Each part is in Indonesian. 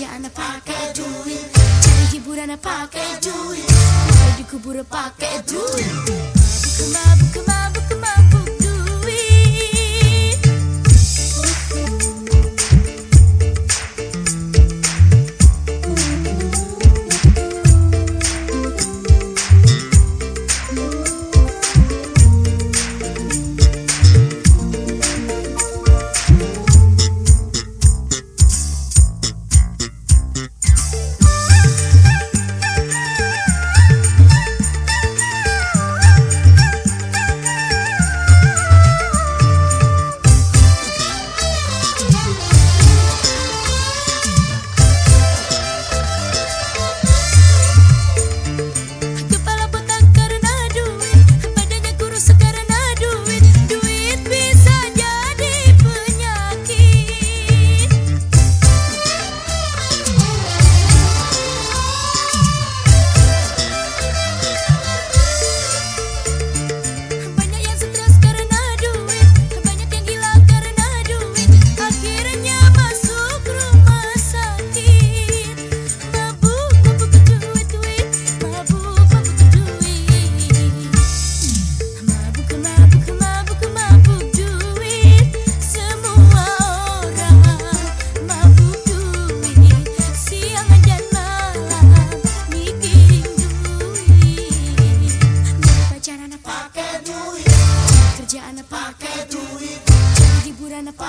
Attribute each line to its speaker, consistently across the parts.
Speaker 1: kerjaan pakai duit Cari hiburan pakai duit Kalau di kubur pakai duit. Mabuk, mabuk, mabuk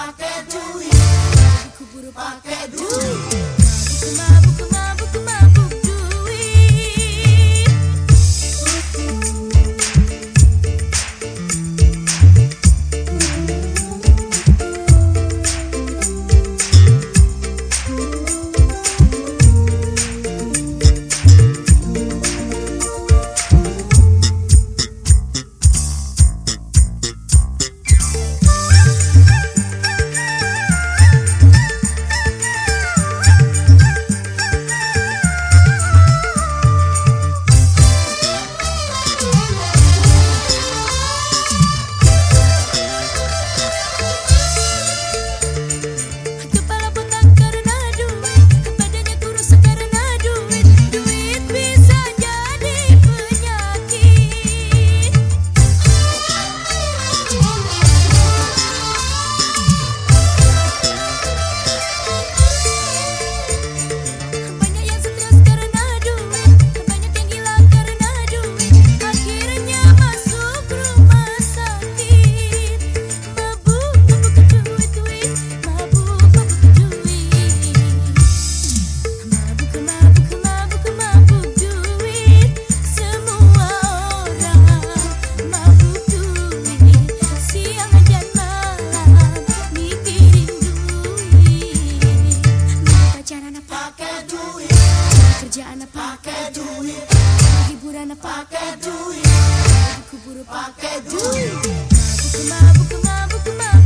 Speaker 1: pakai duit, aku buru pakai duit. mana pakai duit Aku buru pakai duit ma, buku ma, buku ma